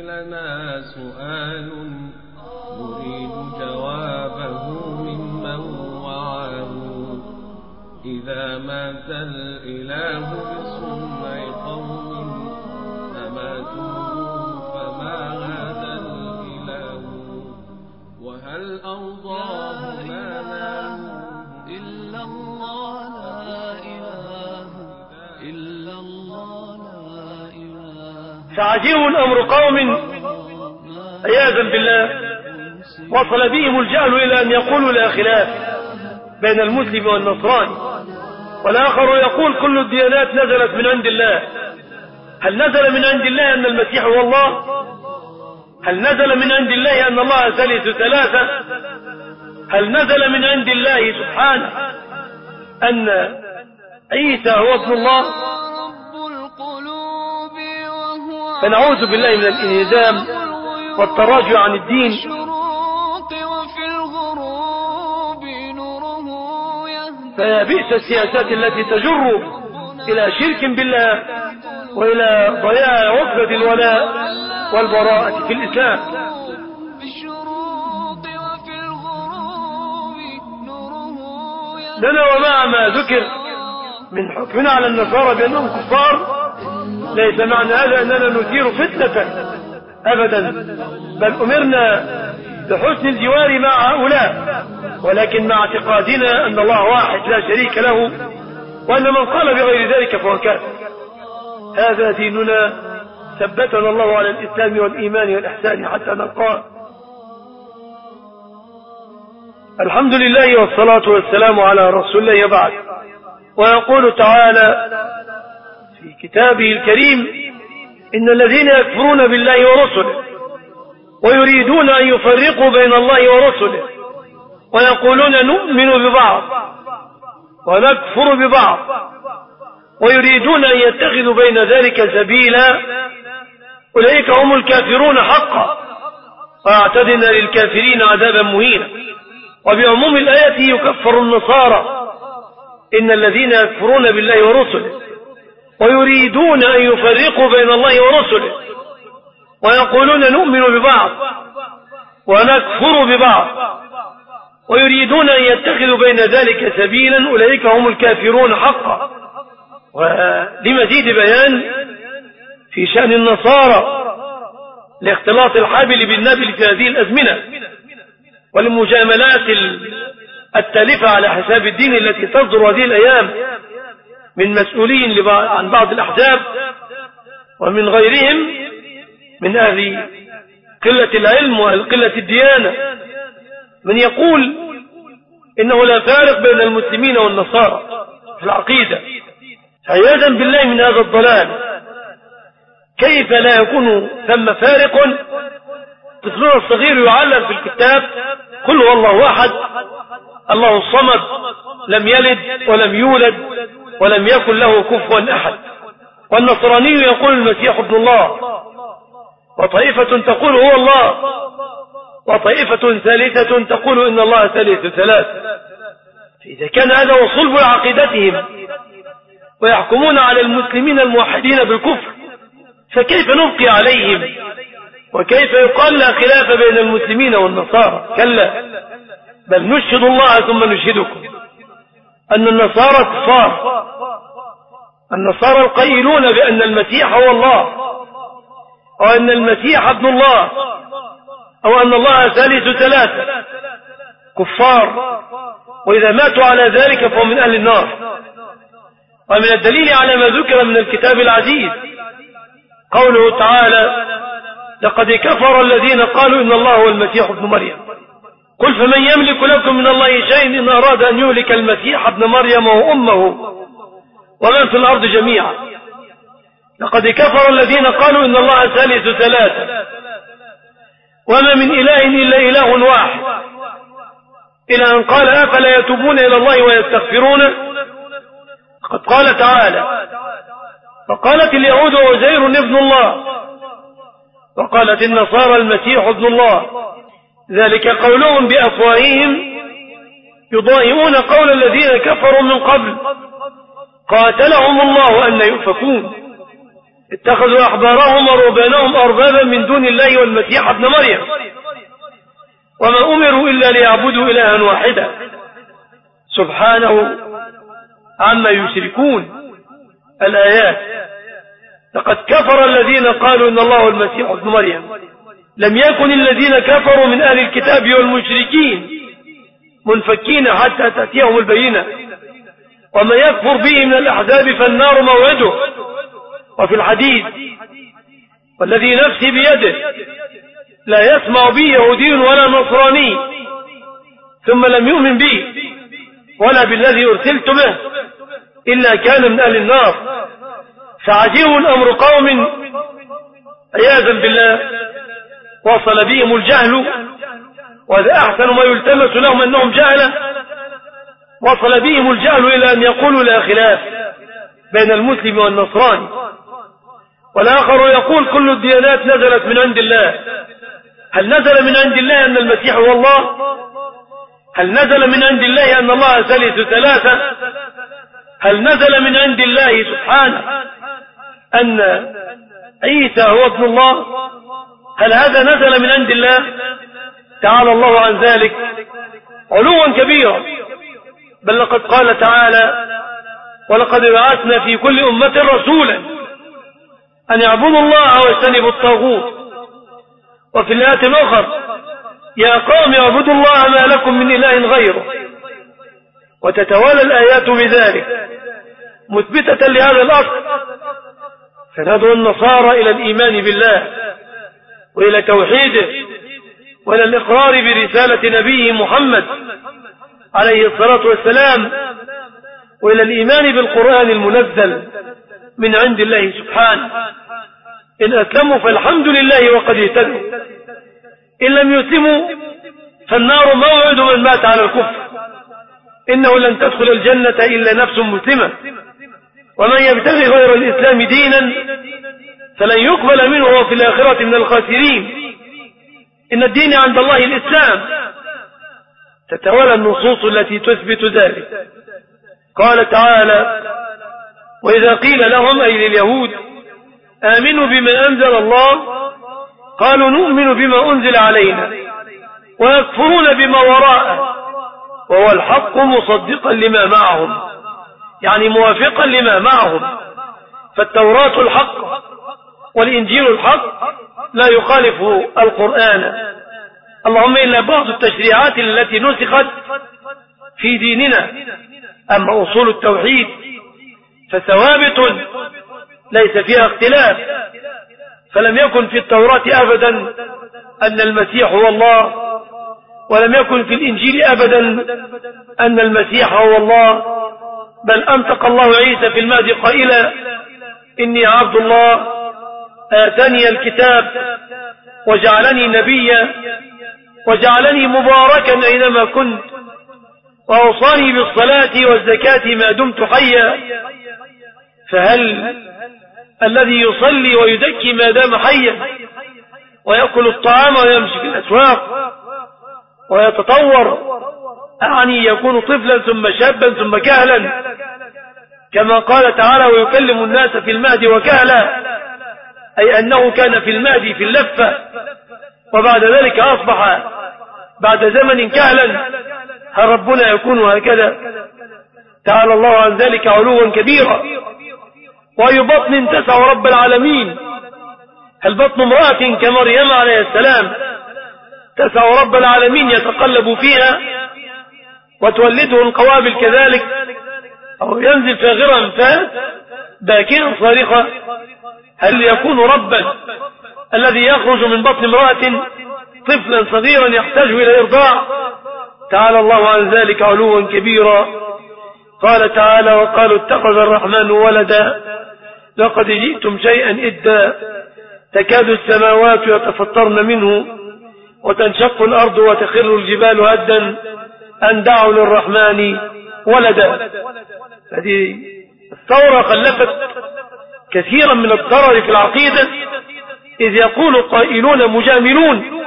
لنا سؤال نريد جوابه ممن وعاه إذا مات الإله بصنع فعجيب أمر قوم. عياذا بالله. وصل بهم الجهل إلى أن يقولوا لا خلاف بين المسلم والنصراني. والآخر يقول كل الديانات نزلت من عند الله. هل نزل من عند الله أن المسيح هو الله؟ هل نزل من عند الله أن الله ثالث ثلاثة؟ هل نزل من عند الله سبحانه أن عيسى هو ابن الله؟ فنعوذ بالله من الانهزام والتراجع عن الدين. فيا بئس السياسات التي تجر إلى شرك بالله وإلى ضياع عقدة الولاء والبراءة في الإسلام. لنا ومع ما ذكر من حكمنا على النصارى بأنهم كفار ليس معنى هذا أننا نثير فتنة أبدا. بل أمرنا بحسن الجوار مع هؤلاء ولكن مع اعتقادنا أن الله واحد لا شريك له وأن من قال بغير ذلك فهو كافر. هذا ديننا ثبتنا الله على الإسلام والإيمان والإحسان حتى نلقاه. الحمد لله والصلاة والسلام على رسول الله بعد ويقول تعالى في كتابه الكريم إن الذين يكفرون بالله ورسله ويريدون أن يفرقوا بين الله ورسله ويقولون نؤمن ببعض ونكفر ببعض ويريدون أن يتخذوا بين ذلك سبيلا أولئك هم الكافرون حقا وأعتدنا للكافرين عذابا مهينا وبعموم الآيات يكفر النصارى إن الذين يكفرون بالله ورسله ويريدون أن يفرقوا بين الله ورسله. ويقولون نؤمن ببعض ونكفر ببعض. ويريدون أن يتخذوا بين ذلك سبيلا. أولئك هم الكافرون حقا. ولمزيد بيان في شأن النصارى لاختلاط الحابل بالنابل في هذه الأزمنة والمجاملات التالفة على حساب الدين التي تصدر هذه الأيام. من مسؤولين عن بعض الأحزاب ومن غيرهم من أهل قلة العلم وقلة الديانة. من يقول إنه لا فارق بين المسلمين والنصارى في العقيدة. عياذا بالله من هذا الضلال. كيف لا يكون ثم فارق؟ طفلنا الصغير يعلم في الكتاب قل هو الله أحد. الله الصمد لم يلد ولم يولد. ولم يكن له كفوا أحد. والنصراني يقول المسيح ابن الله وطائفة تقول هو الله وطائفة ثالثة تقول إن الله ثالث ثلاث. فإذا كان هذا صلب عقيدتهم ويحكمون على المسلمين الموحدين بالكفر فكيف نبقي عليهم؟ وكيف يقال لا خلاف بين المسلمين والنصارى؟ كلا. بل نشهد الله ثم نشهدكم. أن النصارى كفار. النصارى القائلون بأن المسيح هو الله. أو أن المسيح ابن الله. أو أن الله ثالث ثلاثة كفار. وإذا ماتوا على ذلك فهم من أهل النار. ومن الدليل على ما ذكر من الكتاب العزيز. قوله تعالى لقد كفر الذين قالوا إن الله هو المسيح ابن مريم. قل فمن يملك لكم من الله شيء إن أراد أن يهلك المسيح ابن مريم وأمه ومن في الأرض جميعا. لقد كفر الذين قالوا إن الله ثالث ثلاثة. وما من إله إلا إله واحد. إلى أن قال أفلا يتوبون إلى الله ويستغفرونه؟ قد قال تعالى. فقالت اليهود عزير ابن الله. وقالت النصارى المسيح ابن الله. ذلك قولهم بأفواههم يضاهئون قول الذين كفروا من قبل. قاتلهم الله أن يؤفكون. اتخذوا أحبارهم ورهبانهم أربابا من دون الله والمسيح ابن مريم. وما أمروا إلا ليعبدوا إلها واحدا. سبحانه عما يشركون. الآيات. لقد كفر الذين قالوا إن الله المسيح ابن مريم. لم يكن الذين كفروا من أهل الكتاب والمشركين منفكين حتى تأتيهم البينة. ومن يكفر به من الأحزاب فالنار موعده. وفي الحديث والذي نفسي بيده لا يسمع بي يهودي ولا نصراني ثم لم يؤمن بي ولا بالذي أرسلت به إلا كان من أهل النار. فعجيب أمر قوم عياذا بالله. وصل بهم الجهل وهذا أحسن ما يلتمس لهم أنهم جهلة وصل بهم الجهل إلى أن يقولوا لا خلاف بين المسلم والنصراني. والآخر يقول كل الديانات نزلت من عند الله. هل نزل من عند الله أن المسيح هو الله؟ هل نزل من عند الله أن الله ثالث ثلاثة؟ هل نزل من عند الله سبحانه أن عيسى هو ابن الله؟ هل هذا نزل من عند الله؟ تعالى الله عن ذلك. علوا كبيرا. بل لقد قال تعالى ولقد بعثنا في كل أمة رسولا أن يعبدوا الله ويجتنبوا الطاغوت. وفي الآية الأخر يا قوم اعبدوا الله ما لكم من إله غيره. وتتوالى الآيات بذلك. مثبتة لهذا الأصل فندعو النصارى إلى الإيمان بالله. وإلى توحيده وإلى الإقرار برسالة نبيه محمد عليه الصلاة والسلام وإلى الإيمان بالقرآن المنزل من عند الله سبحانه. إن أسلموا فالحمد لله وقد اهتدوا. إن لم يسلموا فالنار موعد من مات على الكفر. إنه لن تدخل الجنة إلا نفس مسلمة. ومن يبتغي غير الإسلام دينا فلن يقبل منه وفي الآخرة من الخاسرين. إن الدين عند الله الإسلام. تتوالى النصوص التي تثبت ذلك. قال تعالى وإذا قيل لهم أي لليهود آمنوا بما أنزل الله قالوا نؤمن بما أنزل علينا ويكفرون بما وراءه وهو الحق مصدقا لما معهم يعني موافقا لما معهم فالتوراة الحق. والإنجيل الحق لا يخالف القرآن. اللهم إلا بعض التشريعات التي نسخت في ديننا أما أصول التوحيد فثوابت ليس فيها اختلاف. فلم يكن في التوراة أبدا أن المسيح هو الله ولم يكن في الإنجيل أبدا أن المسيح هو الله. بل أنطق الله عيسى في المهد قائلا إني عبد الله آتني الكتاب وجعلني نبيا وجعلني مباركا أينما كنت وأوصاني بالصلاة والزكاة ما دمت حيا. فهل الذي يصلي ويزكي ما دام حيا ويأكل الطعام ويمشي في الأسواق ويتطور؟ أعني يكون طفلا ثم شابا ثم كهلا كما قال تعالى ويكلم الناس في المهد وكهلا. أي أنه كان في المهد في اللفة وبعد ذلك أصبح بعد زمن كهلا هل ربنا يكون هكذا؟ تعالى الله عن ذلك علوا كبيرا. وأي بطن تسع رب العالمين؟ هل بطن امرأة كمريم عليه السلام تسع رب العالمين يتقلب فيها وتولده القوابل كذلك أو ينزل فاغرا فات باكرا صارخا. هل يكون ربا الذي يخرج من بطن امرأة طفلا صغيرا يحتاج إلى إرضاع تعالى الله عن ذلك علوا كبيرا. قال تعالى وقالوا اتخذ الرحمن ولدا. لقد جئتم شيئا إدا. تكاد السماوات يتفطرن منه وتنشق الأرض وتخر الجبال هدا. أن دعوا للرحمن ولدا. هذه الثورة خلفت كثيرا من الضرر في العقيدة إذ يقول قائلون مجاملون.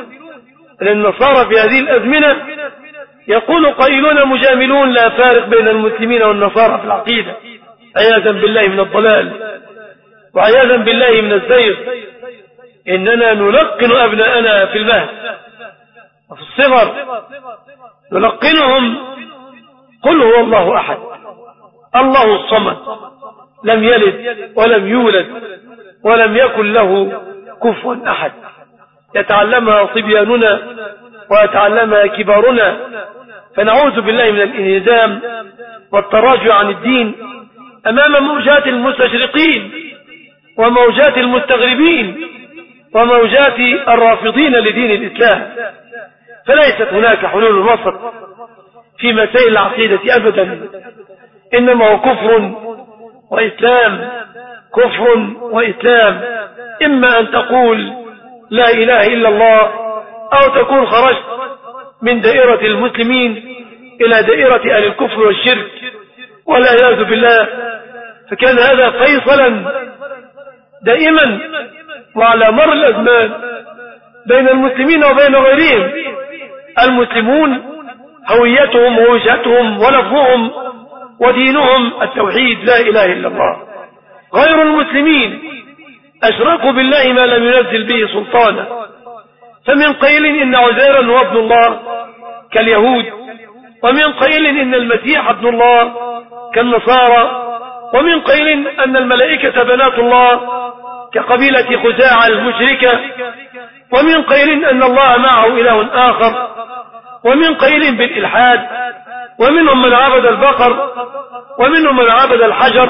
للنصارى في هذه الأزمنة يقول قائلون مجاملون لا فارق بين المسلمين والنصارى في العقيدة. عياذا بالله من الضلال وعياذا بالله من الزيغ. إننا نلقن أبناءنا في المهد وفي الصغر. نلقنهم. قل هو الله أحد الله الصمد. لم يلد ولم يولد ولم يكن له كفوا أحد. يتعلمها صبياننا ويتعلمها كبارنا. فنعوذ بالله من الإنهزام والتراجع عن الدين أمام موجات المستشرقين وموجات المستغربين وموجات الرافضين لدين الإسلام. فليست هناك حلول وسط في مسائل العقيدة أبدا. إنما هو كفر وإسلام كفر وإسلام. إما أن تقول لا إله إلا الله أو تكون خرجت من دائرة المسلمين إلى دائرة أهل الكفر والشرك والعياذ بالله. فكان هذا فيصلا دائما وعلى مر الأزمان بين المسلمين وبين غيرهم. المسلمون هويتهم ووجهتهم ولفظهم ودينهم التوحيد لا إله إلا الله. غير المسلمين. أشركوا بالله ما لم ينزل به سلطانا. فمن قيل إن عزيرا هو ابن الله كاليهود. ومن قيل إن المسيح ابن الله كالنصارى. ومن قيل أن الملائكة بنات الله كقبيلة خزاعة المشركة. ومن قيل أن الله معه إله آخر. ومن قيل بالإلحاد. ومنهم من عبد البقر ومنهم من عبد الحجر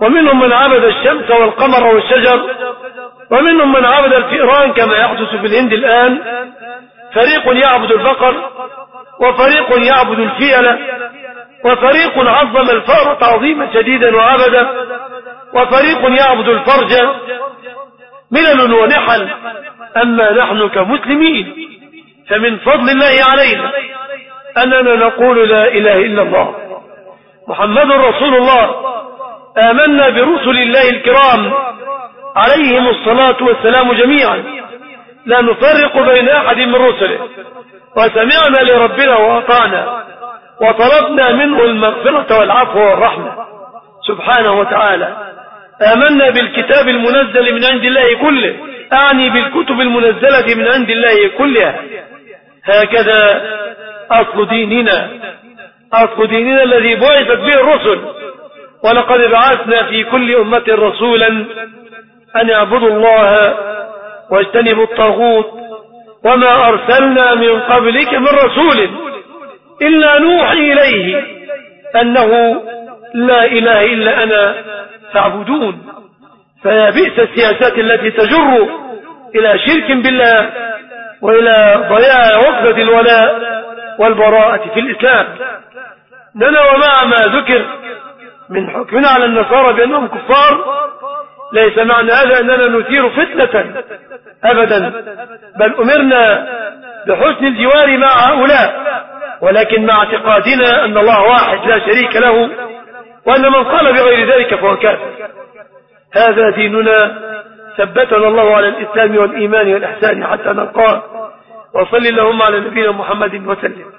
ومنهم من عبد الشمس والقمر والشجر ومنهم من عبد الفئران كما يحدث في الهند الآن. فريق يعبد البقر وفريق يعبد الفيلة وفريق عظم الفأر تعظيما شديدا وعبدا وفريق يعبد الفرج ملل ونحل. أما نحن كمسلمين فمن فضل الله علينا أننا نقول لا إله إلا الله. محمد رسول الله. آمنا برسل الله الكرام. عليهم الصلاة والسلام جميعا. لا نفرق بين أحد من رسله. وسمعنا لربنا وأطعنا. وطلبنا منه المغفرة والعفو والرحمة. سبحانه وتعالى. آمنا بالكتاب المنزل من عند الله كله. أعني بالكتب المنزلة من عند الله كلها. هكذا أصل ديننا. أصل ديننا الذي بعثت به الرسل. ولقد بعثنا في كل أمة رسولا أن يعبدوا الله واجتنبوا الطاغوت وما أرسلنا من قبلك من رسول إلا نوحي إليه أنه لا إله إلا أنا فاعبدون. فيا بئس السياسات التي تجر إلى شرك بالله وإلى ضياع عقدة الولاء. والبراءة في الإسلام. لنا ومع ما ذكر من حكمنا على النصارى بأنهم كفار. ليس معنى هذا أننا نثير فتنة أبدا. بل أمرنا بحسن الجوار مع هؤلاء. ولكن مع اعتقادنا أن الله واحد لا شريك له وأن من قال بغير ذلك فهو كافر. هذا ديننا. ثبتنا الله على الإسلام والإيمان والإحسان حتى نلقاه. وصل اللهم على نبينا محمد وسلم.